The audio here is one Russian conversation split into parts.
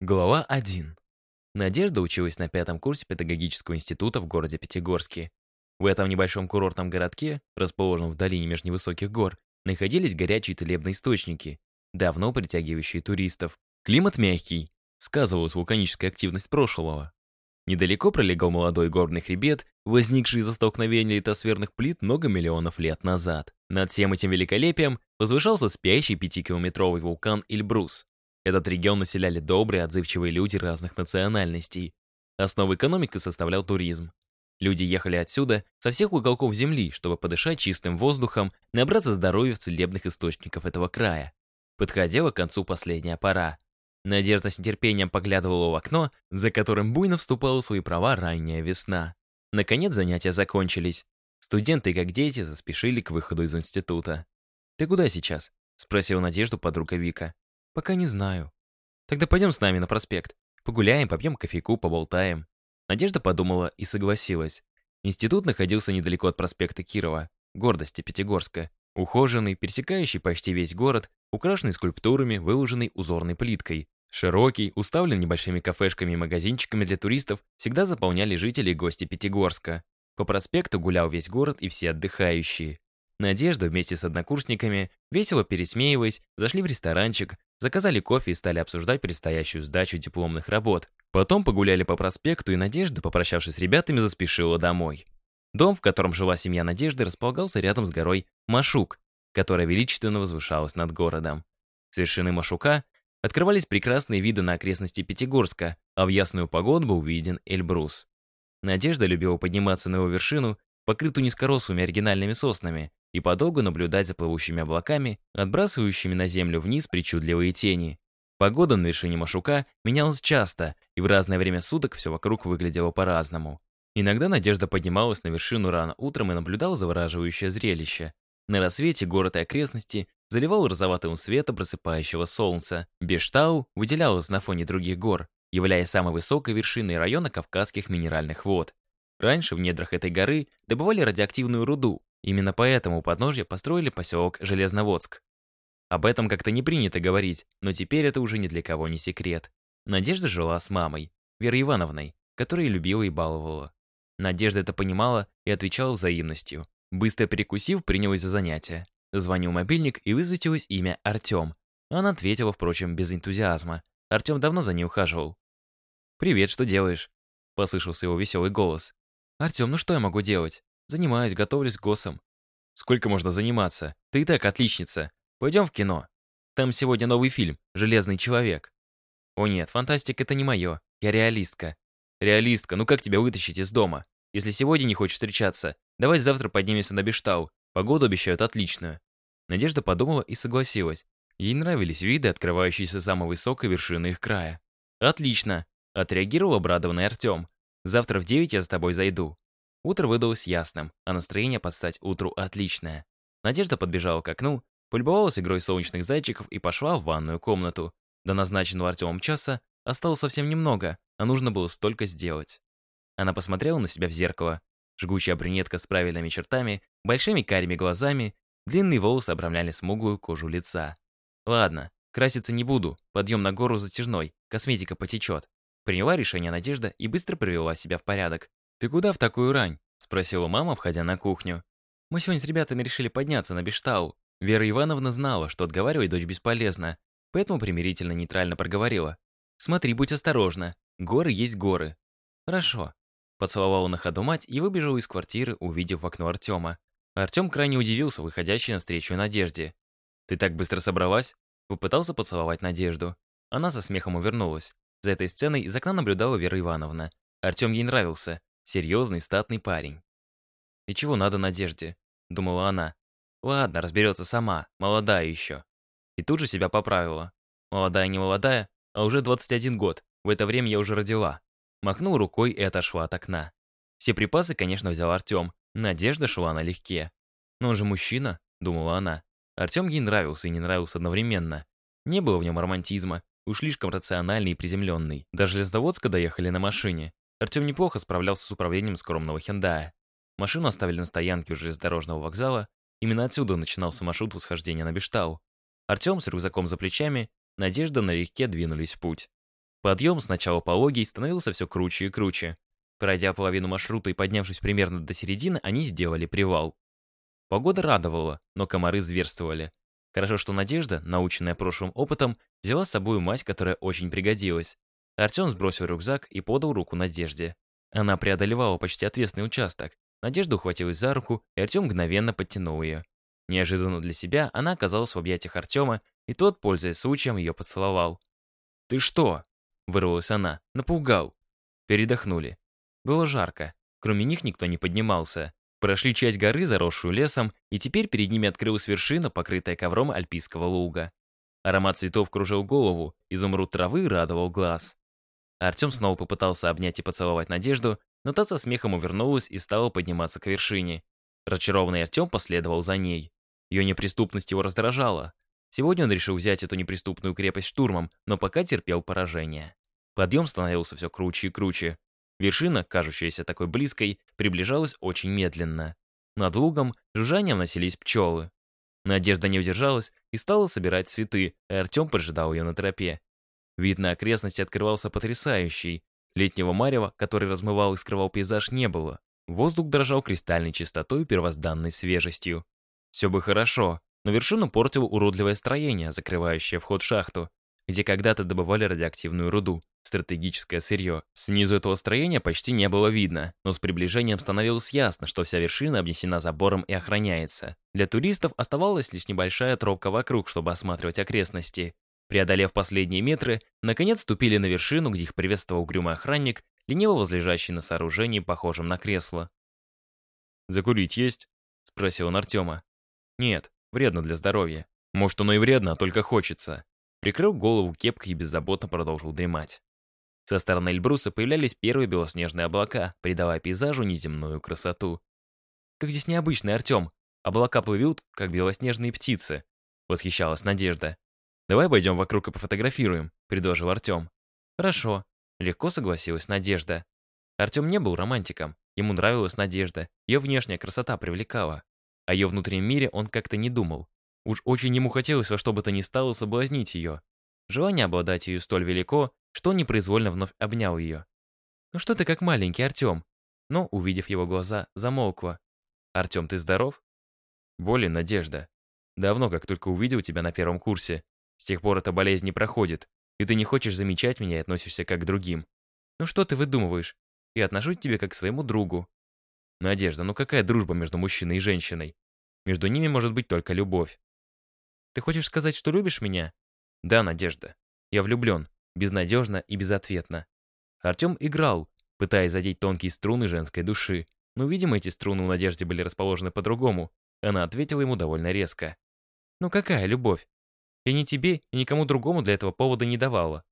Глава 1. Надежда училась на пятом курсе педагогического института в городе Пятигорске. В этом небольшом курортном городке, расположенном в долине меж невысоких гор, находились горячие целебные источники, давно притягивающие туристов. Климат мягкий, сказывалась вулканическая активность прошлого. Недалеко пролегал молодой горный хребет, возникший из-за столкновения литосферных плит много миллионов лет назад. Над всем этим великолепием возвышался спящий пятикилометровый вулкан Эльбрус. Этот регион населяли добрые, отзывчивые люди разных национальностей. Основу экономики составлял туризм. Люди ехали отсюда, со всех уголков земли, чтобы подышать чистым воздухом, набраться здоровья в целебных источников этого края. Подходила к концу последняя пора. Надежда с нетерпением поглядывала в окно, за которым буйно вступала в свои права ранняя весна. Наконец занятия закончились. Студенты, как дети, заспешили к выходу из института. «Ты куда сейчас?» — спросила Надежду подруга Вика. «Пока не знаю». «Тогда пойдем с нами на проспект. Погуляем, попьем кофейку, поболтаем». Надежда подумала и согласилась. Институт находился недалеко от проспекта Кирова, гордости Пятигорска. Ухоженный, пересекающий почти весь город, украшенный скульптурами, выложенный узорной плиткой. Широкий, уставлен небольшими кафешками и магазинчиками для туристов, всегда заполняли жители и гости Пятигорска. По проспекту гулял весь город и все отдыхающие. Надежда вместе с однокурсниками, весело пересмеиваясь, зашли в ресторанчик, заказали кофе и стали обсуждать предстоящую сдачу дипломных работ. Потом погуляли по проспекту, и Надежда, попрощавшись с ребятами, заспешила домой. Дом, в котором жила семья Надежды, располагался рядом с горой Машук, которая величественно возвышалась над городом. С вершины Машука открывались прекрасные виды на окрестности Пятигорска, а в ясную погоду был виден Эльбрус. Надежда любила подниматься на его вершину, покрытую низкорослыми оригинальными соснами, и подолгу наблюдать за плывущими облаками, отбрасывающими на землю вниз причудливые тени. Погода на вершине Машука менялась часто, и в разное время суток все вокруг выглядело по-разному. Иногда Надежда поднималась на вершину рано утром и наблюдала завораживающее зрелище. На рассвете город и окрестности заливал розоватым светом просыпающего солнца. Бештау выделялась на фоне других гор, являясь самой высокой вершиной района Кавказских минеральных вод. Раньше в недрах этой горы добывали радиоактивную руду, Именно поэтому у подножья построили поселок Железноводск. Об этом как-то не принято говорить, но теперь это уже ни для кого не секрет. Надежда жила с мамой, Верой Ивановной, которая любила и баловала. Надежда это понимала и отвечала взаимностью. Быстро перекусив, принялась за занятия. Звонил мобильник и высветилось имя Артем. Она ответила, впрочем, без энтузиазма. Артем давно за ней ухаживал. «Привет, что делаешь?» Послышался его веселый голос. «Артем, ну что я могу делать? Занимаюсь, готовлюсь к ГОСам. Сколько можно заниматься? Ты и так отличница. Пойдем в кино. Там сегодня новый фильм «Железный человек». О нет, фантастика это не мое. Я реалистка. Реалистка, ну как тебя вытащить из дома? Если сегодня не хочешь встречаться, давай завтра поднимемся на Бештау. Погоду обещают отличную. Надежда подумала и согласилась. Ей нравились виды, открывающиеся с самой высокой вершины их края. «Отлично!» — отреагировал обрадованный Артем. «Завтра в девять я за тобой зайду. Утро выдалось ясным, а настроение под стать утру отличное. Надежда подбежала к окну, полюбовалась игрой солнечных зайчиков и пошла в ванную комнату. До назначенного Артемом часа осталось совсем немного, а нужно было столько сделать. Она посмотрела на себя в зеркало. Жгучая брюнетка с правильными чертами, большими карими глазами, длинные волосы обрамляли смуглую кожу лица. Ладно, краситься не буду, подъем на гору затяжной, косметика потечет. Приняла решение Надежда и быстро привела себя в порядок. «Ты куда в такую рань?» — спросила мама, входя на кухню. «Мы сегодня с ребятами решили подняться на Бештау». Вера Ивановна знала, что отговаривать дочь бесполезно, поэтому примирительно-нейтрально проговорила. «Смотри, будь осторожна. Горы есть горы». «Хорошо». Поцеловала на ходу мать и выбежала из квартиры, увидев в окно Артема. Артем крайне удивился, выходящей навстречу Надежде. «Ты так быстро собралась?» Попытался поцеловать Надежду. Она со смехом увернулась. За этой сценой из окна наблюдала Вера Ивановна. Артем ей нравился. Серьезный, статный парень. «И чего надо Надежде?» — думала она. «Ладно, разберется сама, молодая еще». И тут же себя поправила. Молодая не молодая, а уже 21 год. В это время я уже родила. Махнул рукой и отошла от окна. Все припасы, конечно, взял Артем. Надежда шла налегке. «Но он же мужчина», — думала она. Артем ей нравился и не нравился одновременно. Не было в нем романтизма, уж слишком рациональный и приземленный. До Железноводска доехали на машине. Артем неплохо справлялся с управлением скромного Хендая. Машину оставили на стоянке у железнодорожного вокзала. Именно отсюда начинался маршрут восхождения на Бештау. Артем с рюкзаком за плечами, Надежда налегке двинулись в путь. Подъем сначала пологий становился все круче и круче. Пройдя половину маршрута и поднявшись примерно до середины, они сделали привал. Погода радовала, но комары зверствовали. Хорошо, что Надежда, наученная прошлым опытом, взяла с собой мать, которая очень пригодилась. Артем сбросил рюкзак и подал руку Надежде. Она преодолевала почти отвесный участок. Надежда ухватилась за руку, и Артем мгновенно подтянул ее. Неожиданно для себя она оказалась в объятиях Артема, и тот, пользуясь случаем, ее поцеловал. «Ты что?» — вырвалась она. «Напугал». Передохнули. Было жарко. Кроме них никто не поднимался. Прошли часть горы, заросшую лесом, и теперь перед ними открылась вершина, покрытая ковром альпийского луга. Аромат цветов кружил голову, изумруд травы радовал глаз. Артем снова попытался обнять и поцеловать Надежду, но та со смехом увернулась и стала подниматься к вершине. Разочарованный Артем последовал за ней. Ее неприступность его раздражала. Сегодня он решил взять эту неприступную крепость штурмом, но пока терпел поражение. Подъем становился все круче и круче. Вершина, кажущаяся такой близкой, приближалась очень медленно. Над лугом жужжанием носились пчелы. Надежда не удержалась и стала собирать цветы, а Артем поджидал ее на тропе. Вид на окрестности открывался потрясающий. Летнего марева, который размывал и скрывал пейзаж, не было. Воздух дрожал кристальной чистотой и первозданной свежестью. Все бы хорошо, но вершину портило уродливое строение, закрывающее вход в шахту где когда-то добывали радиоактивную руду, стратегическое сырье. Снизу этого строения почти не было видно, но с приближением становилось ясно, что вся вершина обнесена забором и охраняется. Для туристов оставалась лишь небольшая тропка вокруг, чтобы осматривать окрестности. Преодолев последние метры, наконец ступили на вершину, где их приветствовал угрюмый охранник, лениво возлежащий на сооружении, похожем на кресло. «Закурить есть?» — спросил он Артема. «Нет, вредно для здоровья. Может, оно и вредно, а только хочется. Прикрыл голову кепкой и беззаботно продолжил дремать. Со стороны Эльбруса появлялись первые белоснежные облака, придавая пейзажу неземную красоту. «Как здесь необычно, Артем! Облака плывут, как белоснежные птицы!» — восхищалась Надежда. «Давай пойдем вокруг и пофотографируем», — предложил Артем. «Хорошо», — легко согласилась Надежда. Артем не был романтиком, ему нравилась Надежда, ее внешняя красота привлекала. О ее внутреннем мире он как-то не думал. Уж очень ему хотелось во что бы то ни стало соблазнить ее. Желание обладать ее столь велико, что он непроизвольно вновь обнял ее. «Ну что ты как маленький, Артем?» Но, увидев его глаза, замолкла. «Артем, ты здоров?» «Более надежда. Давно, как только увидел тебя на первом курсе. С тех пор эта болезнь не проходит, и ты не хочешь замечать меня и относишься как к другим. Ну что ты выдумываешь? Я отношусь к тебе как к своему другу». «Надежда, ну какая дружба между мужчиной и женщиной? Между ними может быть только любовь. Ты хочешь сказать, что любишь меня? Да, Надежда. Я влюблен. Безнадежно и безответно. Артем играл, пытаясь задеть тонкие струны женской души. Но, видимо, эти струны у Надежды были расположены по-другому. Она ответила ему довольно резко. «Ну какая любовь? Я ни тебе, и никому другому для этого повода не давала».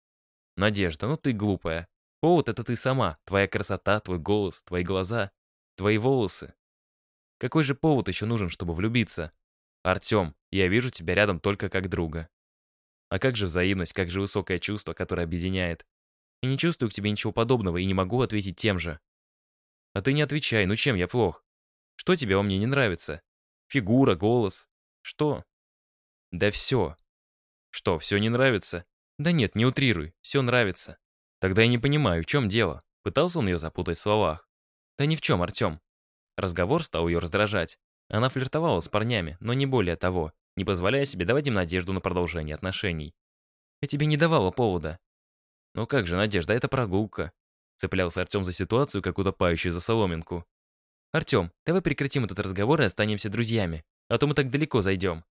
«Надежда, ну ты глупая. Повод — это ты сама, твоя красота, твой голос, твои глаза, твои волосы. Какой же повод еще нужен, чтобы влюбиться? Артем, я вижу тебя рядом только как друга. А как же взаимность, как же высокое чувство, которое объединяет? Я не чувствую к тебе ничего подобного и не могу ответить тем же. А ты не отвечай, ну чем я плох? Что тебе во мне не нравится? Фигура, голос. Что? Да все. Что, все не нравится? Да нет, не утрируй, все нравится. Тогда я не понимаю, в чем дело? Пытался он ее запутать в словах. Да ни в чем, Артем. Разговор стал ее раздражать. Она флиртовала с парнями, но не более того, не позволяя себе давать им надежду на продолжение отношений. «Я тебе не давала повода». «Ну как же, Надежда, это прогулка», цеплялся Артем за ситуацию, как утопающий за соломинку. «Артем, давай прекратим этот разговор и останемся друзьями, а то мы так далеко зайдем».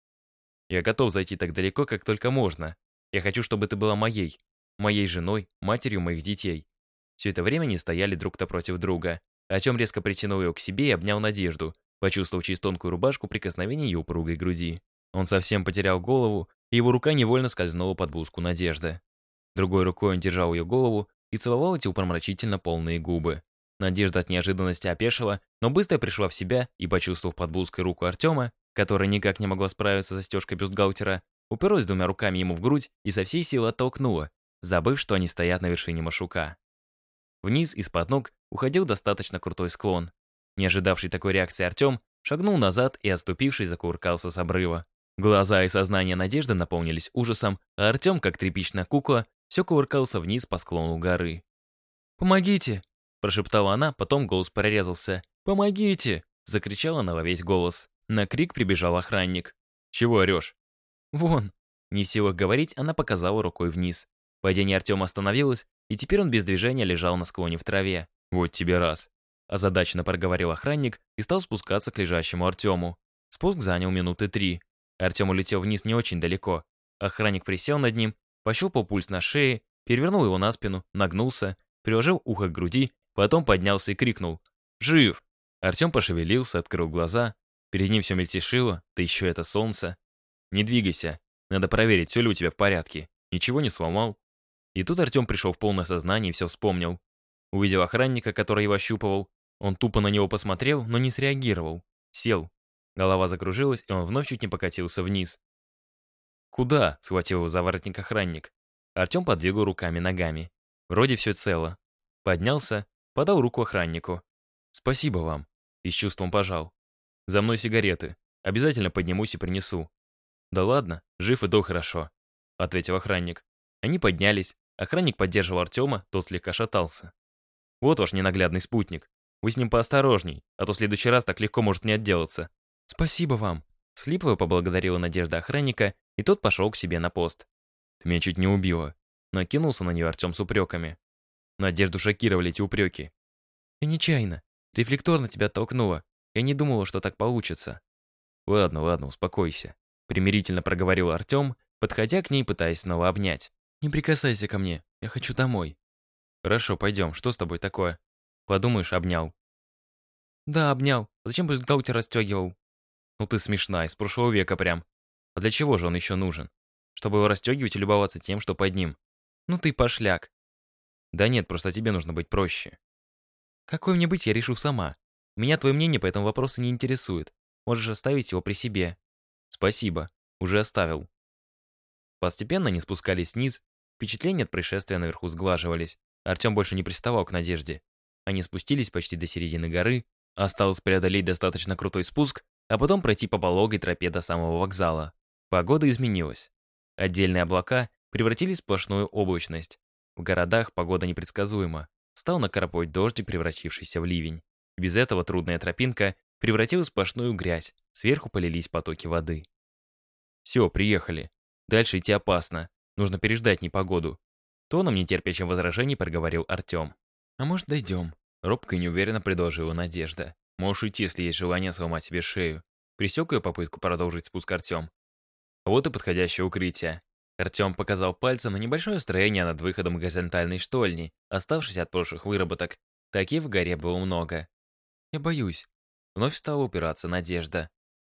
«Я готов зайти так далеко, как только можно. Я хочу, чтобы ты была моей, моей женой, матерью моих детей». Все это время они стояли друг-то против друга. Артем резко притянул ее к себе и обнял Надежду, почувствовав через тонкую рубашку прикосновение ее упругой груди. Он совсем потерял голову, и его рука невольно скользнула под блузку Надежды. Другой рукой он держал ее голову и целовал эти упромрачительно полные губы. Надежда от неожиданности опешила, но быстро пришла в себя и, почувствовав под блузкой руку Артема, которая никак не могла справиться с застежкой бюстгальтера, уперлась двумя руками ему в грудь и со всей силы оттолкнула, забыв, что они стоят на вершине Машука. Вниз из-под ног уходил достаточно крутой склон, не ожидавший такой реакции Артем шагнул назад и, отступившись, закуркался с обрыва. Глаза и сознание Надежды наполнились ужасом, а Артем, как тряпичная кукла, все кувыркался вниз по склону горы. «Помогите!» – прошептала она, потом голос прорезался. «Помогите!» – закричала она во весь голос. На крик прибежал охранник. «Чего орешь?» «Вон!» Не в силах говорить, она показала рукой вниз. Падение Артема остановилось, и теперь он без движения лежал на склоне в траве. «Вот тебе раз!» Озадаченно проговорил охранник и стал спускаться к лежащему Артему. Спуск занял минуты три. Артем улетел вниз не очень далеко. Охранник присел над ним, пощупал пульс на шее, перевернул его на спину, нагнулся, приложил ухо к груди, потом поднялся и крикнул «Жив!». Артем пошевелился, открыл глаза. Перед ним все мельтешило, да еще это солнце. «Не двигайся. Надо проверить, все ли у тебя в порядке. Ничего не сломал?» И тут Артем пришел в полное сознание и все вспомнил. Увидел охранника, который его ощупывал. Он тупо на него посмотрел, но не среагировал. Сел. Голова закружилась, и он вновь чуть не покатился вниз. «Куда?» — схватил его за воротник охранник. Артем подвигал руками-ногами. Вроде все цело. Поднялся, подал руку охраннику. «Спасибо вам». И с чувством пожал. «За мной сигареты. Обязательно поднимусь и принесу». «Да ладно, жив и то хорошо», — ответил охранник. Они поднялись. Охранник поддерживал Артема, тот слегка шатался. «Вот ваш ненаглядный спутник. Вы с ним поосторожней, а то в следующий раз так легко может не отделаться». «Спасибо вам», — схлипывая поблагодарила Надежда охранника, и тот пошел к себе на пост. «Ты меня чуть не убила», — накинулся на нее Артем с упреками. Надежду шокировали эти упреки. «Я нечаянно. Рефлекторно тебя толкнула. Я не думала, что так получится». «Ладно, ладно, успокойся», — примирительно проговорил Артем, подходя к ней, пытаясь снова обнять. «Не прикасайся ко мне. Я хочу домой». «Хорошо, пойдем. Что с тобой такое?» «Подумаешь, обнял». «Да, обнял. Зачем бюстгальтер расстегивал?» «Ну ты смешная, из прошлого века прям. А для чего же он еще нужен? Чтобы его расстегивать и любоваться тем, что под ним. Ну ты пошляк». «Да нет, просто тебе нужно быть проще». «Какой мне быть, я решу сама. Меня твое мнение по этому вопросу не интересует. Можешь оставить его при себе». «Спасибо. Уже оставил». Постепенно они спускались вниз, впечатления от происшествия наверху сглаживались. Артем больше не приставал к Надежде. Они спустились почти до середины горы, осталось преодолеть достаточно крутой спуск, а потом пройти по пологой тропе до самого вокзала. Погода изменилась. Отдельные облака превратились в сплошную облачность. В городах погода непредсказуема. Стал накрапывать дождик, превратившийся в ливень. Без этого трудная тропинка превратилась в сплошную грязь, сверху полились потоки воды. «Все, приехали. Дальше идти опасно. Нужно переждать непогоду. Тоном нетерпящим возражений проговорил Артем. «А может, дойдем?» Робко и неуверенно предложила Надежда. «Можешь уйти, если есть желание сломать себе шею». Присек ее попытку продолжить спуск Артем. Вот и подходящее укрытие. Артем показал пальцем на небольшое строение над выходом горизонтальной штольни, оставшейся от прошлых выработок. Таких в горе было много. «Я боюсь». Вновь стала упираться Надежда.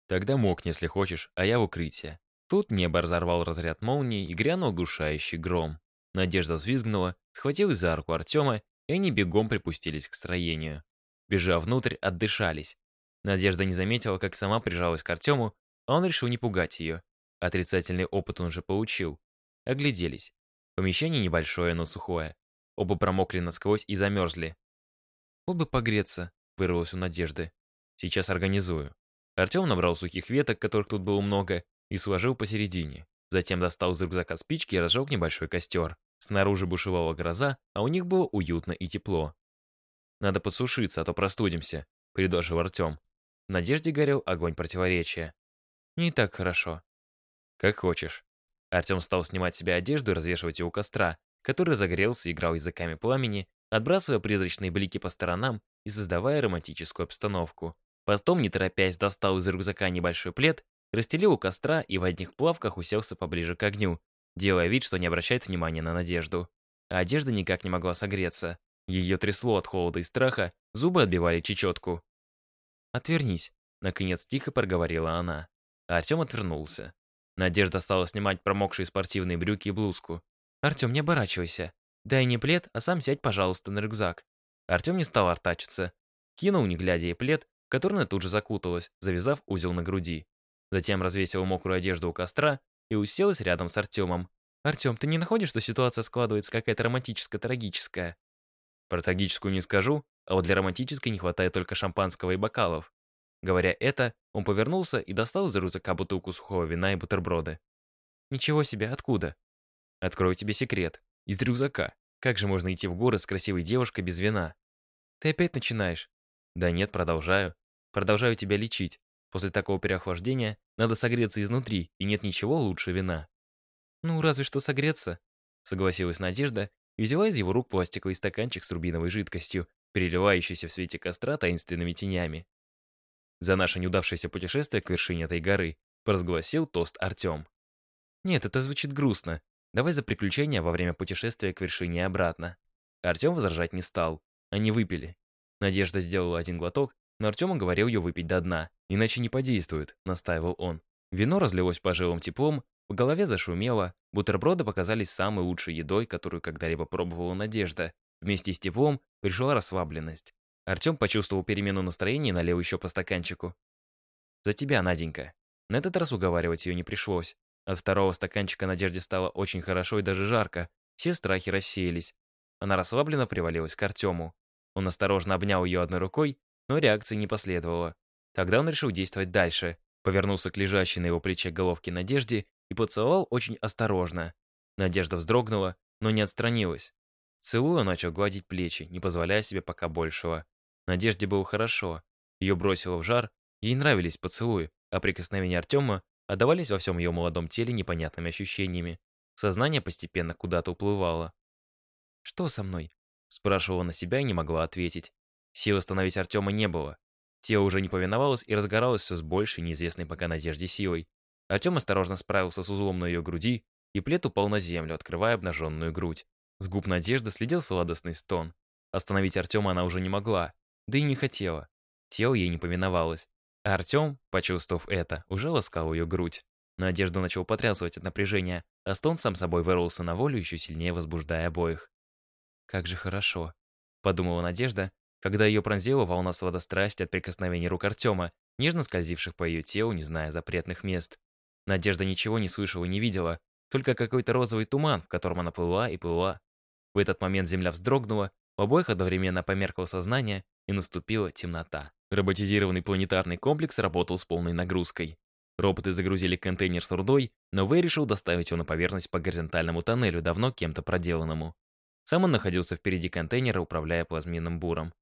«Тогда мокни, если хочешь, а я в укрытие». Тут небо разорвал разряд молнии и грянул оглушающий гром. Надежда взвизгнула, схватилась за руку Артема, и они бегом припустились к строению. Бежав внутрь, отдышались. Надежда не заметила, как сама прижалась к Артему, а он решил не пугать ее. Отрицательный опыт он уже получил. Огляделись. Помещение небольшое, но сухое. Оба промокли насквозь и замерзли. «Вот бы погреться», — вырвалось у Надежды. «Сейчас организую». Артем набрал сухих веток, которых тут было много, и сложил посередине. Затем достал из рюкзака спички и разжег небольшой костер. Снаружи бушевала гроза, а у них было уютно и тепло. «Надо подсушиться, а то простудимся», — предложил Артем. В надежде горел огонь противоречия. «Не так хорошо». «Как хочешь». Артем стал снимать с себя одежду и развешивать ее у костра, который загорелся и играл языками пламени, отбрасывая призрачные блики по сторонам и создавая романтическую обстановку. Потом, не торопясь, достал из рюкзака небольшой плед расстелил у костра и в одних плавках уселся поближе к огню, делая вид, что не обращает внимания на Надежду. А одежда никак не могла согреться. Ее трясло от холода и страха, зубы отбивали чечетку. «Отвернись», — наконец тихо проговорила она. А Артем отвернулся. Надежда стала снимать промокшие спортивные брюки и блузку. «Артем, не оборачивайся. Дай не плед, а сам сядь, пожалуйста, на рюкзак». Артем не стал артачиться. Кинул, не глядя, и плед, который она тут же закуталась, завязав узел на груди. Затем развесила мокрую одежду у костра и уселась рядом с Артемом. «Артем, ты не находишь, что ситуация складывается какая-то романтическая-трагическая?» Про трагическую не скажу, а вот для романтической не хватает только шампанского и бокалов. Говоря это, он повернулся и достал из рюкзака бутылку сухого вина и бутерброды. «Ничего себе, откуда?» «Открою тебе секрет. Из рюкзака. Как же можно идти в горы с красивой девушкой без вина? Ты опять начинаешь? Да нет, продолжаю. Продолжаю тебя лечить. После такого переохлаждения надо согреться изнутри, и нет ничего лучше вина. Ну, разве что согреться, согласилась Надежда и взяла из его рук пластиковый стаканчик с рубиновой жидкостью, переливающийся в свете костра таинственными тенями. За наше неудавшееся путешествие к вершине этой горы провозгласил тост Артем. Нет, это звучит грустно. Давай за приключения во время путешествия к вершине и обратно. Артем возражать не стал. Они выпили. Надежда сделала один глоток, но Артем говорил ее выпить до дна, иначе не подействует, настаивал он. Вино разлилось по жилам теплом, в голове зашумело, бутерброды показались самой лучшей едой, которую когда-либо пробовала Надежда. Вместе с теплом пришла расслабленность. Артем почувствовал перемену настроения и налил еще по стаканчику. «За тебя, Наденька». На этот раз уговаривать ее не пришлось. От второго стаканчика Надежде стало очень хорошо и даже жарко. Все страхи рассеялись. Она расслабленно привалилась к Артему. Он осторожно обнял ее одной рукой, но реакции не последовало. Тогда он решил действовать дальше. Повернулся к лежащей на его плече головке Надежде и поцеловал очень осторожно. Надежда вздрогнула, но не отстранилась. Целуя, начал гладить плечи, не позволяя себе пока большего. Надежде было хорошо. Ее бросило в жар, ей нравились поцелуи, а прикосновения Артема отдавались во всем ее молодом теле непонятными ощущениями. Сознание постепенно куда-то уплывало. «Что со мной?» Спрашивала на себя и не могла ответить. Сил остановить Артема не было. Тело уже не повиновалось и разгоралось все с большей неизвестной пока надежде силой. Артем осторожно справился с узлом на ее груди, и плед упал на землю, открывая обнаженную грудь. С губ Надежды следил сладостный стон. Остановить Артема она уже не могла, да и не хотела. Тело ей не повиновалось. А Артем, почувствовав это, уже ласкал ее грудь. Надежду начал потрясывать от напряжения, а стон сам собой вырвался на волю, еще сильнее возбуждая обоих. «Как же хорошо», — подумала Надежда, когда ее пронзила волна сладострасти от прикосновений рук Артема, нежно скользивших по ее телу, не зная запретных мест. Надежда ничего не слышала и не видела, только какой-то розовый туман, в котором она плыла и плыла. В этот момент земля вздрогнула, у обоих одновременно померкло сознание, и наступила темнота. Роботизированный планетарный комплекс работал с полной нагрузкой. Роботы загрузили контейнер с рудой, но Вэй решил доставить его на поверхность по горизонтальному тоннелю, давно кем-то проделанному. Сам он находился впереди контейнера, управляя плазменным буром.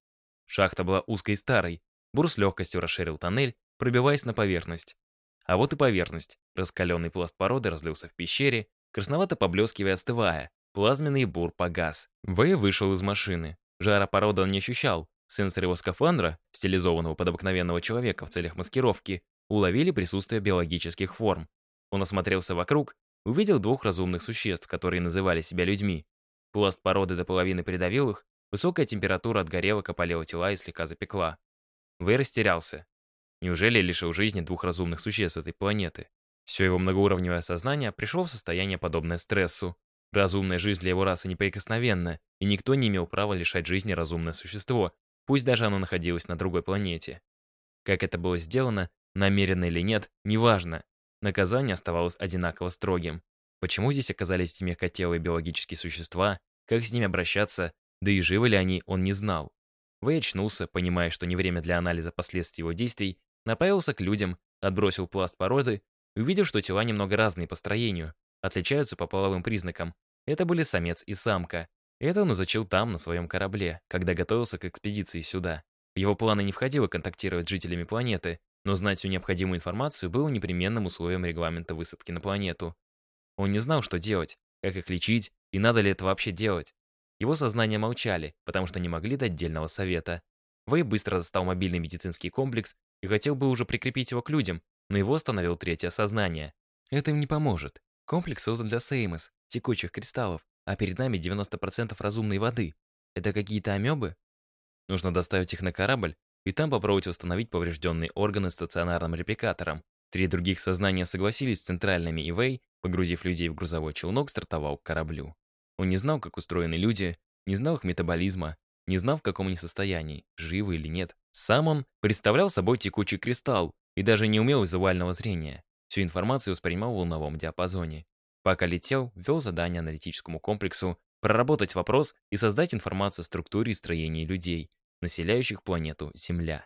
Шахта была узкой и старой. Бур с легкостью расширил тоннель, пробиваясь на поверхность. А вот и поверхность. Раскаленный пласт породы разлился в пещере, красновато поблескивая остывая. Плазменный бур погас. Вэй вышел из машины. Жара породы он не ощущал, Сенсоры его скафандра, стилизованного под обыкновенного человека в целях маскировки, уловили присутствие биологических форм. Он осмотрелся вокруг, увидел двух разумных существ, которые называли себя людьми. Пласт породы до половины придавил их, высокая температура от горелок опалила тела и слегка запекла. Вэй растерялся. Неужели лишил жизни двух разумных существ этой планеты? Все его многоуровневое сознание пришло в состояние, подобное стрессу. Разумная жизнь для его расы неприкосновенна, и никто не имел права лишать жизни разумное существо, пусть даже оно находилось на другой планете. Как это было сделано, намеренно или нет, неважно. Наказание оставалось одинаково строгим. Почему здесь оказались эти мягкотелые биологические существа, как с ними обращаться, да и живы ли они, он не знал. Вэй очнулся, понимая, что не время для анализа последствий его действий, направился к людям, отбросил пласт породы и увидел, что тела немного разные по строению, отличаются по половым признакам. Это были самец и самка. Это он изучил там, на своем корабле, когда готовился к экспедиции сюда. В его планы не входило контактировать с жителями планеты, но знать всю необходимую информацию было непременным условием регламента высадки на планету. Он не знал, что делать, как их лечить и надо ли это вообще делать. Его сознание молчали, потому что не могли дать дельного совета. Вэй быстро достал мобильный медицинский комплекс и хотел бы уже прикрепить его к людям, но его остановил третье сознание. Это им не поможет. Комплекс создан для Сеймос, текучих кристаллов, а перед нами 90% разумной воды. Это какие-то амебы? Нужно доставить их на корабль и там попробовать восстановить поврежденные органы стационарным репликатором. Три других сознания согласились с центральными, и Вэй, погрузив людей в грузовой челнок, стартовал к кораблю. Он не знал, как устроены люди, не знал их метаболизма, не знал, в каком они состоянии, живы или нет. Сам он представлял собой текучий кристалл и даже не умел визуального зрения. Всю информацию воспринимал в волновом диапазоне. Пока летел, ввел задание аналитическому комплексу проработать вопрос и создать информацию о структуре и строении людей, населяющих планету Земля.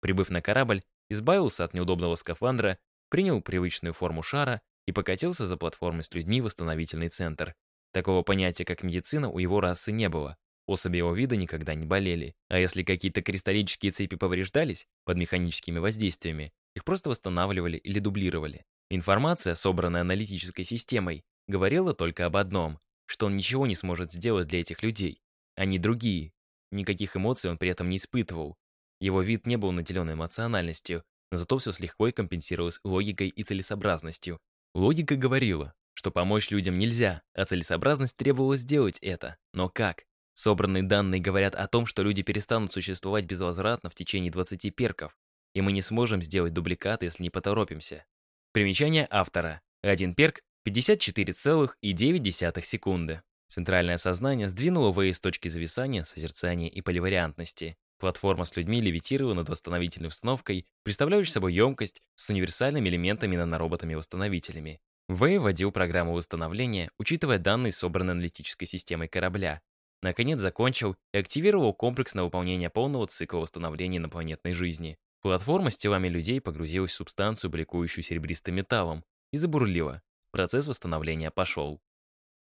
Прибыв на корабль, избавился от неудобного скафандра, принял привычную форму шара и покатился за платформой с людьми в восстановительный центр. Такого понятия, как медицина, у его расы не было. Особи его вида никогда не болели. А если какие-то кристаллические цепи повреждались под механическими воздействиями, их просто восстанавливали или дублировали. Информация, собранная аналитической системой, говорила только об одном, что он ничего не сможет сделать для этих людей. Они другие. Никаких эмоций он при этом не испытывал. Его вид не был наделен эмоциональностью, но зато все с легкой компенсировалось логикой и целесообразностью. Логика говорила, что помочь людям нельзя, а целесообразность требовала сделать это. Но как? Собранные данные говорят о том, что люди перестанут существовать безвозвратно в течение 20 перков, и мы не сможем сделать дубликат, если не поторопимся. Примечание автора. Один перк 54,9 секунды. Центральное сознание сдвинуло Вэй с точки зависания, созерцания и поливариантности. Платформа с людьми левитировала над восстановительной установкой, представляющей собой емкость с универсальными элементами нанороботами-восстановителями. Вэй вводил программу восстановления, учитывая данные, собранные аналитической системой корабля. Наконец закончил и активировал комплекс на выполнение полного цикла восстановления инопланетной жизни. Платформа с телами людей погрузилась в субстанцию, бликующую серебристым металлом, и забурлила. Процесс восстановления пошел.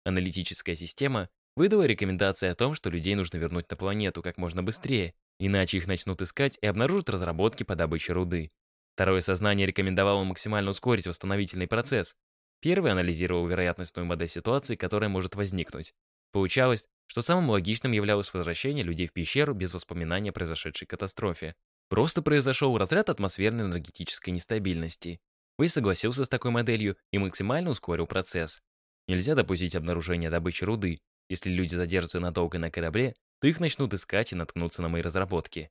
Аналитическая система выдала рекомендации о том, что людей нужно вернуть на планету как можно быстрее, иначе их начнут искать и обнаружат разработки по добыче руды. Второе сознание рекомендовало максимально ускорить восстановительный процесс, Первый анализировал вероятностную модель ситуации, которая может возникнуть. Получалось, что самым логичным являлось возвращение людей в пещеру без воспоминания о произошедшей катастрофе. Просто произошел разряд атмосферной энергетической нестабильности. Вы согласился с такой моделью и максимально ускорил процесс. Нельзя допустить обнаружения добычи руды. Если люди задержатся надолго на корабле, то их начнут искать и наткнуться на мои разработки.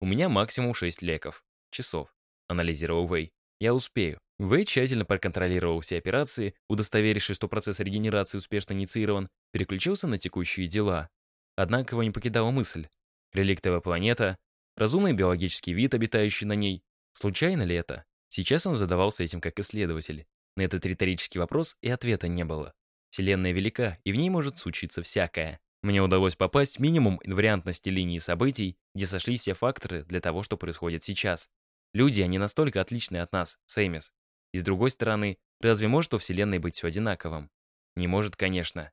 У меня максимум 6 леков. Часов. Анализировал Вэй. Я успею. Вэй тщательно проконтролировал все операции, удостоверившись, что процесс регенерации успешно инициирован, переключился на текущие дела. Однако его не покидала мысль. Реликтовая планета, разумный биологический вид, обитающий на ней. Случайно ли это? Сейчас он задавался этим как исследователь. На этот риторический вопрос и ответа не было. Вселенная велика, и в ней может случиться всякое. Мне удалось попасть в минимум инвариантности линии событий, где сошлись все факторы для того, что происходит сейчас. Люди, они настолько отличны от нас, Сеймис. И с другой стороны, разве может у Вселенной быть все одинаковым? Не может, конечно,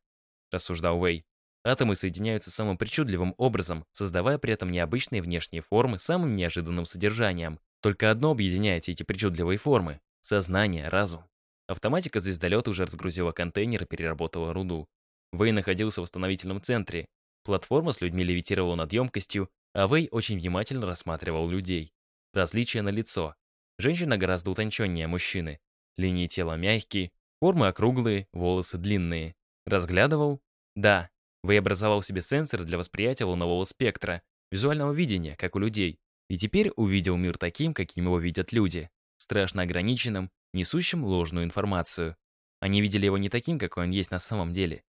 рассуждал Уэй. Атомы соединяются самым причудливым образом, создавая при этом необычные внешние формы самым неожиданным содержанием. Только одно объединяет эти причудливые формы — сознание, разум. Автоматика звездолета уже разгрузила контейнер и переработала руду. Вэй находился в восстановительном центре. Платформа с людьми левитировала над емкостью, а Вэй очень внимательно рассматривал людей. Различия на лицо. Женщина гораздо утонченнее мужчины. Линии тела мягкие, формы округлые, волосы длинные. Разглядывал? Да. Вэй образовал себе сенсор для восприятия волнового спектра, визуального видения, как у людей. И теперь увидел мир таким, каким его видят люди. Страшно ограниченным, несущим ложную информацию. Они видели его не таким, какой он есть на самом деле,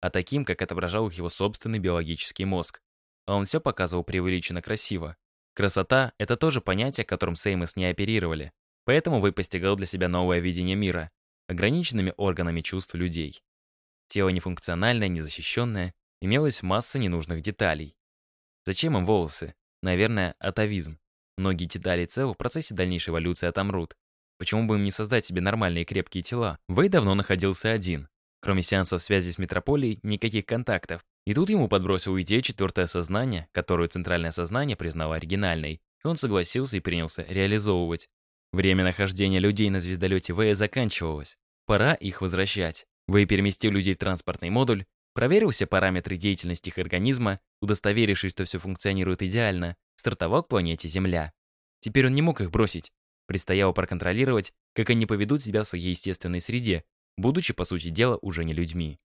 а таким, как отображал его собственный биологический мозг. А он все показывал преувеличенно красиво. Красота — это тоже понятие, которым Сеймос не оперировали. Поэтому вы постигал для себя новое видение мира, ограниченными органами чувств людей. Тело нефункциональное, незащищенное, имелась масса ненужных деталей. Зачем им волосы? Наверное, атовизм. Многие детали тела в процессе дальнейшей эволюции отомрут. Почему бы им не создать себе нормальные крепкие тела? Вэй давно находился один. Кроме сеансов связи с метрополией, никаких контактов. И тут ему подбросил идею четвертое сознание, которую центральное сознание признало оригинальной. И он согласился и принялся реализовывать. Время нахождения людей на звездолете Вэя заканчивалось. Пора их возвращать. Вэй переместил людей в транспортный модуль, проверил все параметры деятельности их организма, удостоверившись, что все функционирует идеально, стартовал к планете Земля. Теперь он не мог их бросить. Предстояло проконтролировать, как они поведут себя в своей естественной среде, будучи, по сути дела, уже не людьми.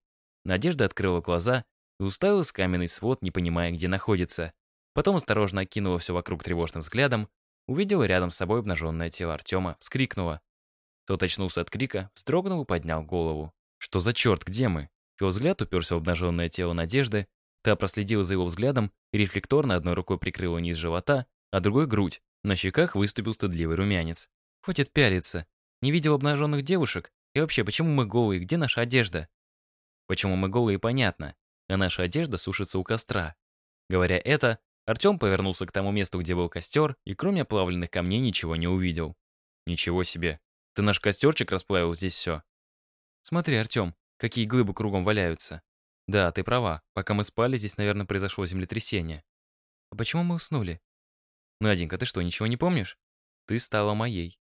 Надежда открыла глаза и уставилась в каменный свод, не понимая, где находится. Потом осторожно окинула все вокруг тревожным взглядом, увидела рядом с собой обнаженное тело Артема, вскрикнула. Тот очнулся от крика, вздрогнул и поднял голову. «Что за черт, где мы?» Его взгляд уперся в обнаженное тело Надежды, та проследила за его взглядом и рефлекторно одной рукой прикрыла низ живота, а другой — грудь. На щеках выступил стыдливый румянец. «Хватит пялиться. Не видел обнаженных девушек? И вообще, почему мы голые? Где наша одежда?» Почему мы голые, понятно а наша одежда сушится у костра. Говоря это, Артем повернулся к тому месту, где был костер, и кроме оплавленных камней ничего не увидел. Ничего себе. Ты наш костерчик расплавил здесь все. Смотри, Артем, какие глыбы кругом валяются. Да, ты права. Пока мы спали, здесь, наверное, произошло землетрясение. А почему мы уснули? Наденька, ты что, ничего не помнишь? Ты стала моей.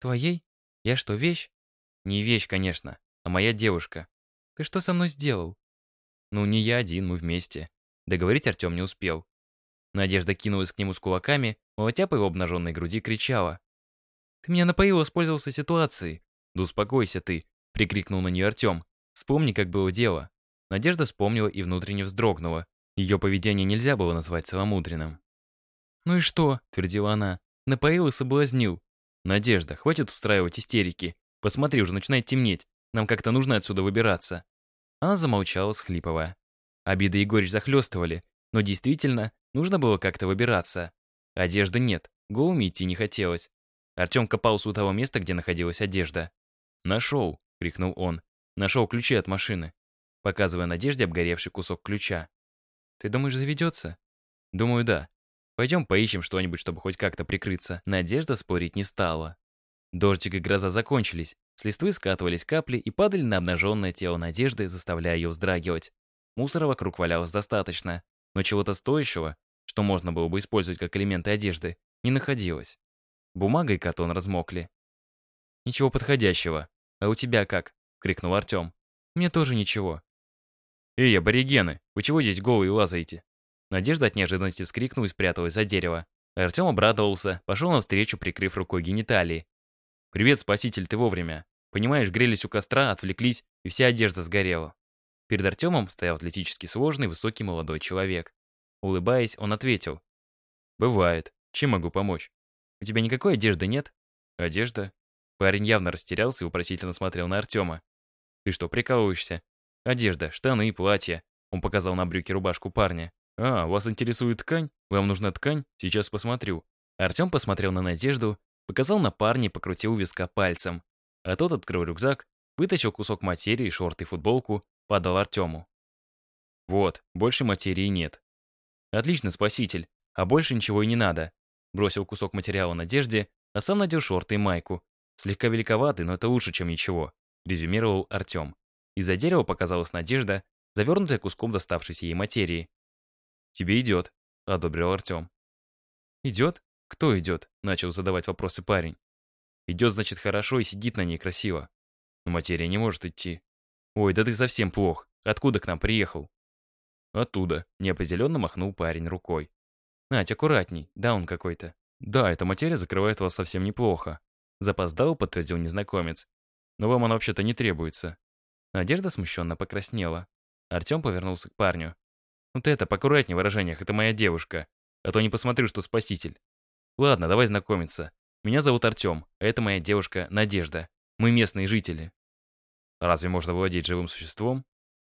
Твоей? Я что, вещь? Не вещь, конечно, а моя девушка. Ты что со мной сделал? Ну, не я один, мы вместе. Договорить Артем не успел. Надежда кинулась к нему с кулаками, молотя по его обнаженной груди, кричала. «Ты меня напоил, воспользовался ситуацией!» «Да успокойся ты!» — прикрикнул на нее Артем. «Вспомни, как было дело». Надежда вспомнила и внутренне вздрогнула. Ее поведение нельзя было назвать целомудренным. «Ну и что?» — твердила она. «Напоил и соблазнил». «Надежда, хватит устраивать истерики. Посмотри, уже начинает темнеть. Нам как-то нужно отсюда выбираться». Она замолчала, схлипывая. Обиды и горечь захлестывали, но действительно, нужно было как-то выбираться. Одежды нет, голыми идти не хотелось. Артем копался у того места, где находилась одежда. «Нашел!» — крикнул он. «Нашел ключи от машины», показывая Надежде обгоревший кусок ключа. «Ты думаешь, заведется?» «Думаю, да. Пойдем поищем что-нибудь, чтобы хоть как-то прикрыться». Надежда спорить не стала. Дождик и гроза закончились. С листвы скатывались капли и падали на обнаженное тело Надежды, заставляя ее вздрагивать. Мусора вокруг валялось достаточно, но чего-то стоящего, что можно было бы использовать как элементы одежды, не находилось. Бумага и катон размокли. «Ничего подходящего. А у тебя как?» — крикнул Артем. «Мне тоже ничего». «Эй, аборигены, вы чего здесь голые лазаете?» Надежда от неожиданности вскрикнула и спряталась за дерево. Артем обрадовался, пошел навстречу, прикрыв рукой гениталии. «Привет, спаситель, ты вовремя. Понимаешь, грелись у костра, отвлеклись, и вся одежда сгорела». Перед Артемом стоял атлетически сложный, высокий молодой человек. Улыбаясь, он ответил. «Бывает. Чем могу помочь? У тебя никакой одежды нет?» «Одежда?» Парень явно растерялся и вопросительно смотрел на Артема. «Ты что, прикалываешься?» «Одежда, штаны и платья». Он показал на брюки рубашку парня. «А, вас интересует ткань? Вам нужна ткань? Сейчас посмотрю». Артем посмотрел на Надежду, показал на парня и покрутил виска пальцем. А тот открыл рюкзак, вытащил кусок материи, шорты и футболку, подал Артему. «Вот, больше материи нет». «Отлично, спаситель, а больше ничего и не надо». Бросил кусок материала Надежде, а сам надел шорты и майку. Слегка великоватый, но это лучше, чем ничего, резюмировал Артем. Из-за дерева показалась Надежда, завернутая куском доставшейся ей материи. «Тебе идет», — одобрил Артем. «Идет? Кто идет?» — начал задавать вопросы парень. «Идет, значит, хорошо и сидит на ней красиво. Но материя не может идти. Ой, да ты совсем плох. Откуда к нам приехал?» «Оттуда», — неопределенно махнул парень рукой. «Надь, аккуратней, да он какой-то». «Да, эта материя закрывает вас совсем неплохо», — запоздал, подтвердил незнакомец. «Но вам она вообще-то не требуется». Надежда смущенно покраснела. Артем повернулся к парню. «Ну это, поаккуратней в выражениях, это моя девушка. А то не посмотрю, что спаситель. Ладно, давай знакомиться. Меня зовут Артем, а это моя девушка Надежда. Мы местные жители». «Разве можно владеть живым существом?»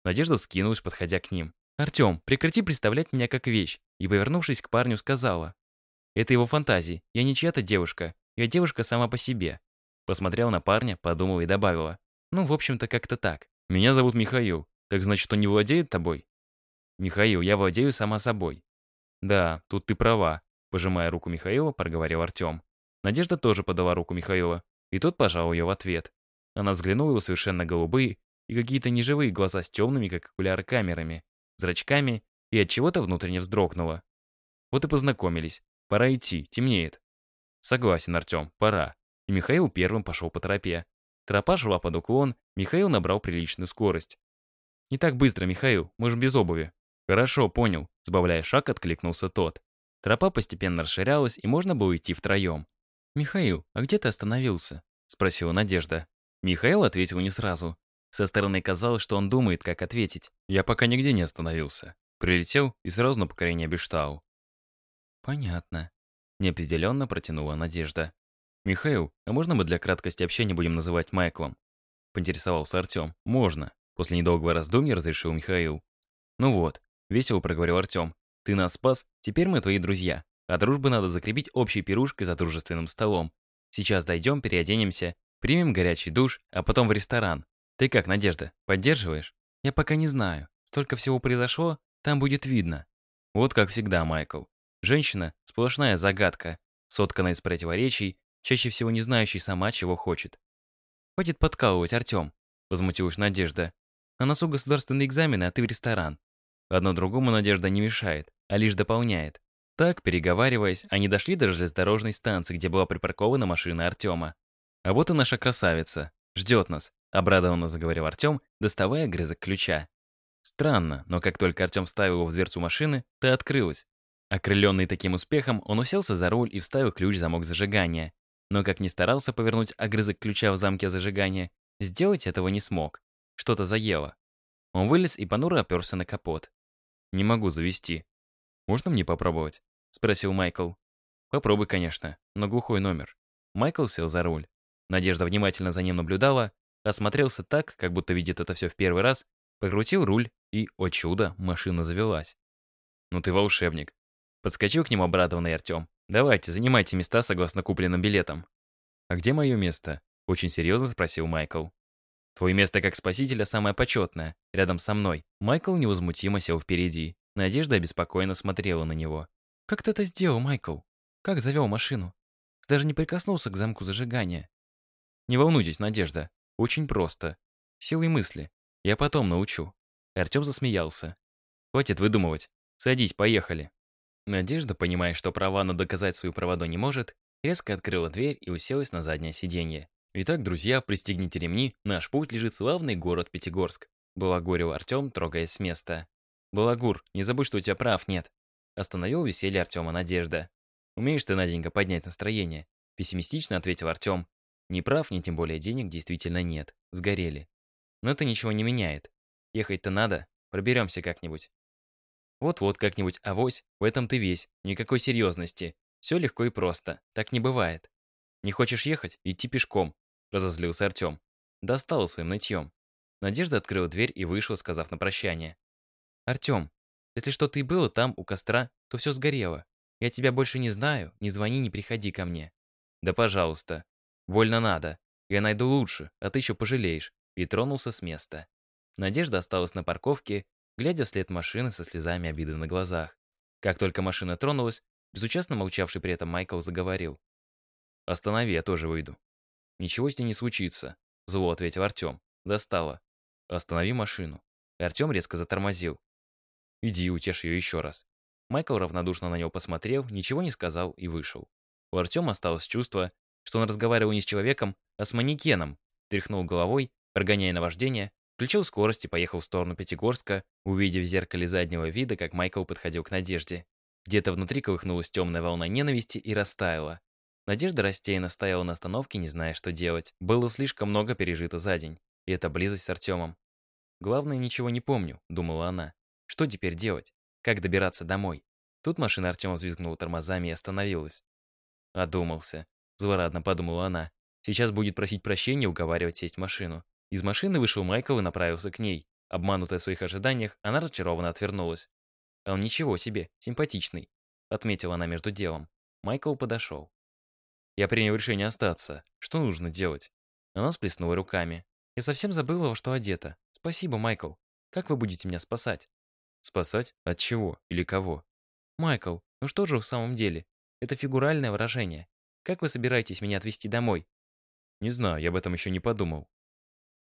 Надежда вскинулась, подходя к ним. «Артем, прекрати представлять меня как вещь», и, повернувшись к парню, сказала. «Это его фантазии. Я не чья-то девушка. Я девушка сама по себе». Посмотрела на парня, подумала и добавила. «Ну, в общем-то, как-то так. Меня зовут Михаил. Так значит, он не владеет тобой?» «Михаил, я владею сама собой». «Да, тут ты права», — пожимая руку Михаила, проговорил Артем. Надежда тоже подала руку Михаила, и тот пожал ее в ответ. Она взглянула его совершенно голубые и какие-то неживые глаза с темными, как окуляры, камерами зрачками и от чего-то внутренне вздрогнула. Вот и познакомились. Пора идти, темнеет. Согласен, Артем, пора. И Михаил первым пошел по тропе. Тропа шла под уклон, Михаил набрал приличную скорость. «Не так быстро, Михаил, мы же без обуви». «Хорошо, понял», — сбавляя шаг, откликнулся тот. Тропа постепенно расширялась, и можно было идти втроем. «Михаил, а где ты остановился?» — спросила Надежда. Михаил ответил не сразу. Со стороны казалось, что он думает, как ответить. Я пока нигде не остановился. Прилетел и сразу на покорение Бештау. Понятно. Неопределенно протянула Надежда. «Михаил, а можно мы для краткости общения будем называть Майклом?» Поинтересовался Артем. «Можно». После недолгого раздумья разрешил Михаил. «Ну вот», — весело проговорил Артем. «Ты нас спас, теперь мы твои друзья. А дружбы надо закрепить общей пирушкой за дружественным столом. Сейчас дойдем, переоденемся, примем горячий душ, а потом в ресторан. Ты как, Надежда, поддерживаешь? Я пока не знаю. Столько всего произошло, там будет видно. Вот как всегда, Майкл. Женщина — сплошная загадка, сотканная из противоречий, чаще всего не знающий сама, чего хочет. «Хватит подкалывать, Артем», — возмутилась Надежда. На носу государственные экзамены, а ты в ресторан. Одно другому Надежда не мешает, а лишь дополняет. Так, переговариваясь, они дошли до железнодорожной станции, где была припаркована машина Артема. «А вот и наша красавица. Ждет нас», — обрадованно заговорил Артем, доставая грызок ключа. Странно, но как только Артем вставил его в дверцу машины, та открылась. Окрыленный таким успехом, он уселся за руль и вставил ключ в замок зажигания. Но как ни старался повернуть огрызок ключа в замке зажигания, сделать этого не смог. Что-то заело. Он вылез и понуро оперся на капот. «Не могу завести. Можно мне попробовать?» — спросил Майкл. «Попробуй, конечно, но глухой номер». Майкл сел за руль. Надежда внимательно за ним наблюдала, осмотрелся так, как будто видит это все в первый раз, Покрутил руль, и, о чудо, машина завелась. «Ну ты волшебник». Подскочил к нему обрадованный Артем. «Давайте, занимайте места согласно купленным билетам». «А где мое место?» Очень серьезно спросил Майкл. «Твое место как спасителя самое почетное, рядом со мной». Майкл невозмутимо сел впереди. Надежда обеспокоенно смотрела на него. «Как ты это сделал, Майкл? Как завел машину? Ты даже не прикоснулся к замку зажигания». «Не волнуйтесь, Надежда. Очень просто. Силой мысли. Я потом научу». Артем засмеялся. «Хватит выдумывать. Садись, поехали». Надежда, понимая, что права, но доказать свою правоту не может, резко открыла дверь и уселась на заднее сиденье. «Итак, друзья, пристегните ремни, наш путь лежит славный город Пятигорск», балагурил Артем, трогаясь с места. «Балагур, не забудь, что у тебя прав нет». Остановил веселье Артема Надежда. «Умеешь ты, Наденька, поднять настроение?» Пессимистично ответил Артем. «Ни прав, ни тем более денег действительно нет. Сгорели. Но это ничего не меняет. Ехать-то надо, проберемся как-нибудь. Вот-вот как-нибудь авось, в этом ты весь, никакой серьезности. Все легко и просто, так не бывает. Не хочешь ехать? Идти пешком, разозлился Артем. Достал своим нытьем. Надежда открыла дверь и вышла, сказав на прощание. «Артем, если что-то и было там, у костра, то все сгорело. Я тебя больше не знаю, не звони, не приходи ко мне». «Да пожалуйста. Больно надо. Я найду лучше, а ты еще пожалеешь и тронулся с места. Надежда осталась на парковке, глядя вслед машины со слезами обиды на глазах. Как только машина тронулась, безучастно молчавший при этом Майкл заговорил. «Останови, я тоже выйду». «Ничего с ней не случится», — зло ответил Артем. «Достала». «Останови машину». Артем резко затормозил. «Иди, утешь ее еще раз». Майкл равнодушно на него посмотрел, ничего не сказал и вышел. У Артема осталось чувство, что он разговаривал не с человеком, а с манекеном, тряхнул головой Прогоняя наваждение, включил скорость и поехал в сторону Пятигорска, увидев в зеркале заднего вида, как Майкл подходил к Надежде. Где-то внутри колыхнулась темная волна ненависти и растаяла. Надежда растерянно стояла на остановке, не зная, что делать. Было слишком много пережито за день. И эта близость с Артемом. «Главное, ничего не помню», — думала она. «Что теперь делать? Как добираться домой?» Тут машина Артема взвизгнула тормозами и остановилась. «Одумался», — злорадно подумала она. «Сейчас будет просить прощения, уговаривать сесть в машину. Из машины вышел Майкл и направился к ней. Обманутая в своих ожиданиях, она разочарованно отвернулась. «А он ничего себе, симпатичный», — отметила она между делом. Майкл подошел. «Я принял решение остаться. Что нужно делать?» Она сплеснула руками. «Я совсем забыла, во что одета. Спасибо, Майкл. Как вы будете меня спасать?» «Спасать? От чего? Или кого?» «Майкл, ну что же в самом деле? Это фигуральное выражение. Как вы собираетесь меня отвезти домой?» «Не знаю, я об этом еще не подумал.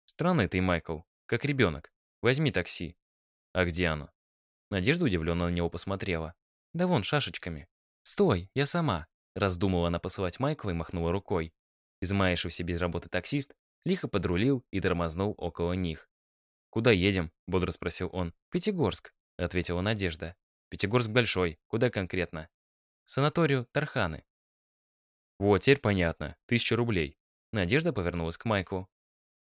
Странный ты, Майкл, как ребенок. Возьми такси. А где оно? Надежда удивленно на него посмотрела. Да вон, шашечками. Стой, я сама. Раздумала она посылать Майкла и махнула рукой. Измаявшийся без работы таксист лихо подрулил и тормознул около них. «Куда едем?» — бодро спросил он. «Пятигорск», — ответила Надежда. «Пятигорск большой. Куда конкретно?» «Санаторию Тарханы». «Вот, теперь понятно. Тысяча рублей». Надежда повернулась к Майклу.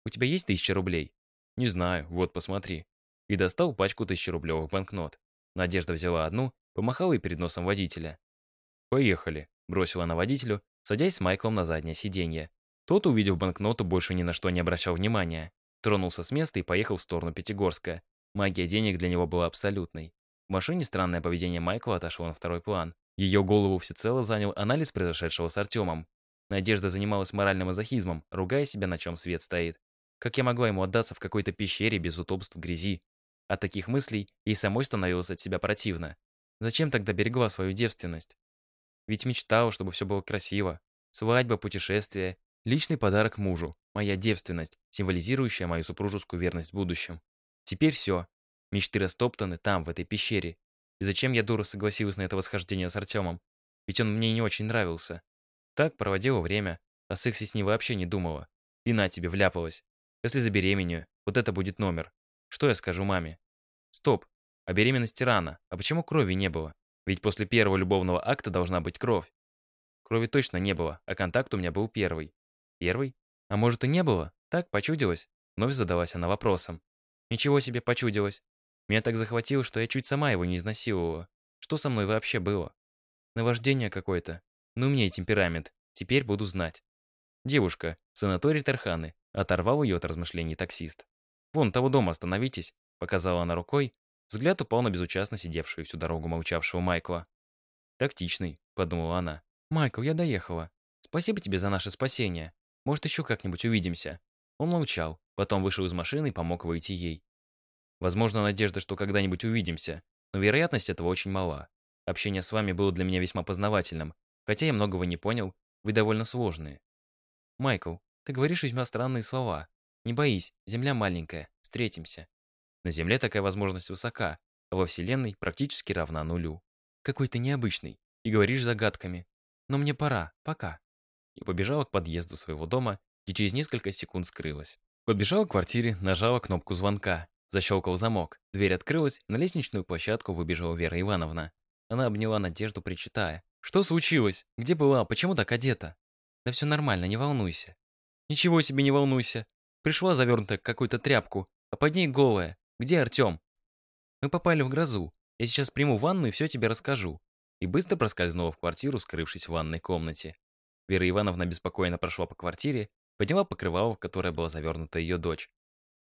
У тебя есть тысяча рублей?» «Не знаю, вот посмотри». И достал пачку тысячерублевых банкнот. Надежда взяла одну, помахала и перед носом водителя. «Поехали», — бросила она водителю, садясь с Майклом на заднее сиденье. Тот, увидев банкноту, больше ни на что не обращал внимания. Тронулся с места и поехал в сторону Пятигорска. Магия денег для него была абсолютной. В машине странное поведение Майкла отошло на второй план. Ее голову всецело занял анализ произошедшего с Артемом. Надежда занималась моральным мазохизмом, ругая себя, на чем свет стоит. Как я могла ему отдаться в какой-то пещере без удобств грязи? От таких мыслей ей самой становилось от себя противно. Зачем тогда берегла свою девственность? Ведь мечтала, чтобы все было красиво. Свадьба, путешествие, личный подарок мужу, моя девственность, символизирующая мою супружескую верность в будущем. Теперь все. Мечты растоптаны там, в этой пещере. И зачем я, дура, согласилась на это восхождение с Артемом? Ведь он мне не очень нравился. Так проводила время, о сексе с ней вообще не думала. И на тебе, вляпалась. Если забеременею, вот это будет номер. Что я скажу маме? Стоп, а беременности рано. А почему крови не было? Ведь после первого любовного акта должна быть кровь. Крови точно не было, а контакт у меня был первый. Первый? А может и не было? Так, почудилось? Вновь задалась она вопросом. Ничего себе почудилось. Меня так захватило, что я чуть сама его не изнасиловала. Что со мной вообще было? Наваждение какое-то. Ну, мне темперамент. Теперь буду знать. Девушка, санаторий Тарханы. Оторвал ее от размышлений таксист. «Вон того дома остановитесь», — показала она рукой. Взгляд упал на безучастно сидевшую всю дорогу молчавшего Майкла. «Тактичный», — подумала она. «Майкл, я доехала. Спасибо тебе за наше спасение. Может, еще как-нибудь увидимся». Он молчал, потом вышел из машины и помог выйти ей. Возможно, надежда, что когда-нибудь увидимся, но вероятность этого очень мала. Общение с вами было для меня весьма познавательным, хотя я многого не понял, вы довольно сложные. Майкл, ты говоришь весьма странные слова. Не боись, Земля маленькая, встретимся. На Земле такая возможность высока, а во Вселенной практически равна нулю. Какой ты необычный. И говоришь загадками. Но мне пора, пока. И побежала к подъезду своего дома, и через несколько секунд скрылась. Побежала к квартире, нажала кнопку звонка. Защелкал замок. Дверь открылась, на лестничную площадку выбежала Вера Ивановна. Она обняла Надежду, причитая. «Что случилось? Где была? Почему так одета?» «Да все нормально, не волнуйся. Ничего себе не волнуйся. Пришла завернутая какую-то тряпку, а под ней голая. Где Артем? Мы попали в грозу. Я сейчас приму ванну и все тебе расскажу. И быстро проскользнула в квартиру, скрывшись в ванной комнате. Вера Ивановна беспокойно прошла по квартире, подняла покрывало, в которое была завернута ее дочь.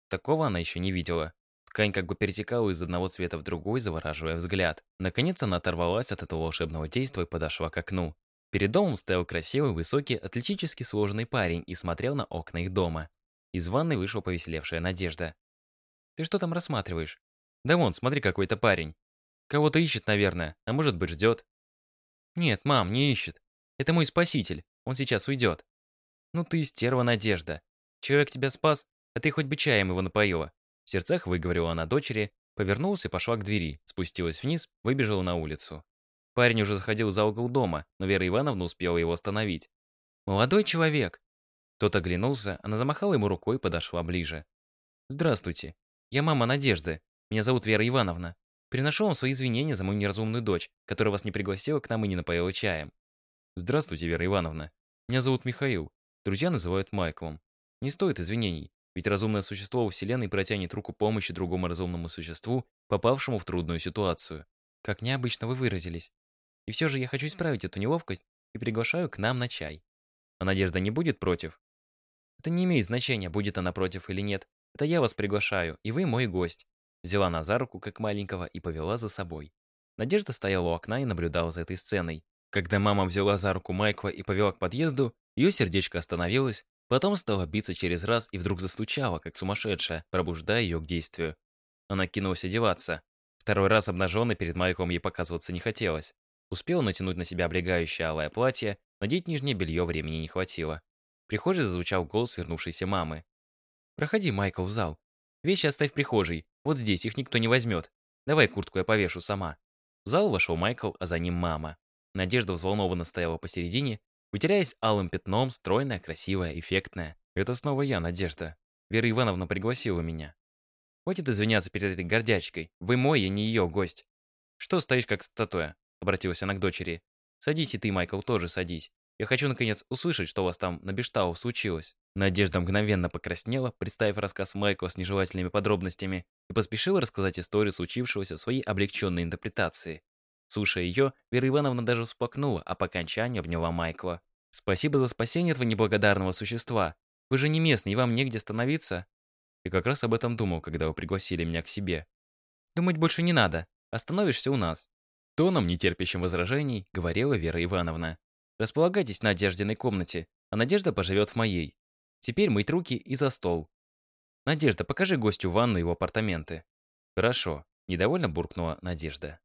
Такого она еще не видела. Ткань как бы перетекала из одного цвета в другой, завораживая взгляд. Наконец она оторвалась от этого волшебного действа и подошла к окну. Перед домом стоял красивый, высокий, атлетически сложенный парень и смотрел на окна их дома. Из ванной вышла повеселевшая Надежда. «Ты что там рассматриваешь?» «Да вон, смотри, какой-то парень. Кого-то ищет, наверное, а может быть ждет». «Нет, мам, не ищет. Это мой спаситель. Он сейчас уйдет». «Ну ты стерва, Надежда. Человек тебя спас, а ты хоть бы чаем его напоила». В сердцах выговорила она дочери, повернулась и пошла к двери, спустилась вниз, выбежала на улицу. Парень уже заходил за угол дома, но Вера Ивановна успела его остановить. «Молодой человек!» Тот оглянулся, она замахала ему рукой и подошла ближе. «Здравствуйте. Я мама Надежды. Меня зовут Вера Ивановна. Приношу вам свои извинения за мою неразумную дочь, которая вас не пригласила к нам и не напоила чаем». «Здравствуйте, Вера Ивановна. Меня зовут Михаил. Друзья называют Майклом. Не стоит извинений, ведь разумное существо во Вселенной протянет руку помощи другому разумному существу, попавшему в трудную ситуацию. Как необычно вы выразились. И все же я хочу исправить эту неловкость и приглашаю к нам на чай. А Надежда не будет против? Это не имеет значения, будет она против или нет. Это я вас приглашаю, и вы мой гость. Взяла она за руку, как маленького, и повела за собой. Надежда стояла у окна и наблюдала за этой сценой. Когда мама взяла за руку Майкла и повела к подъезду, ее сердечко остановилось, потом стало биться через раз и вдруг застучало, как сумасшедшая, пробуждая ее к действию. Она кинулась одеваться. Второй раз обнаженной перед Майклом ей показываться не хотелось. Успел натянуть на себя облегающее алое платье, надеть нижнее белье времени не хватило. В прихожей зазвучал голос вернувшейся мамы. «Проходи, Майкл, в зал. Вещи оставь в прихожей. Вот здесь их никто не возьмет. Давай куртку я повешу сама». В зал вошел Майкл, а за ним мама. Надежда взволнованно стояла посередине, вытеряясь алым пятном, стройная, красивая, эффектная. «Это снова я, Надежда. Вера Ивановна пригласила меня. Хватит извиняться перед этой гордячкой. Вы мой, я не ее гость. Что стоишь как статуя? Обратилась она к дочери. «Садись и ты, Майкл, тоже садись. Я хочу, наконец, услышать, что у вас там на Бештау случилось». Надежда мгновенно покраснела, представив рассказ Майкла с нежелательными подробностями, и поспешила рассказать историю случившегося в своей облегченной интерпретации. Слушая ее, Вера Ивановна даже успокнула, а по окончанию обняла Майкла. «Спасибо за спасение этого неблагодарного существа. Вы же не местный, и вам негде становиться?» И как раз об этом думал, когда вы пригласили меня к себе. «Думать больше не надо. Остановишься у нас. Тоном, нетерпящим возражений, говорила Вера Ивановна. «Располагайтесь на Надеждиной комнате, а Надежда поживет в моей. Теперь мыть руки и за стол. Надежда, покажи гостю ванну его апартаменты». «Хорошо», — недовольно буркнула Надежда.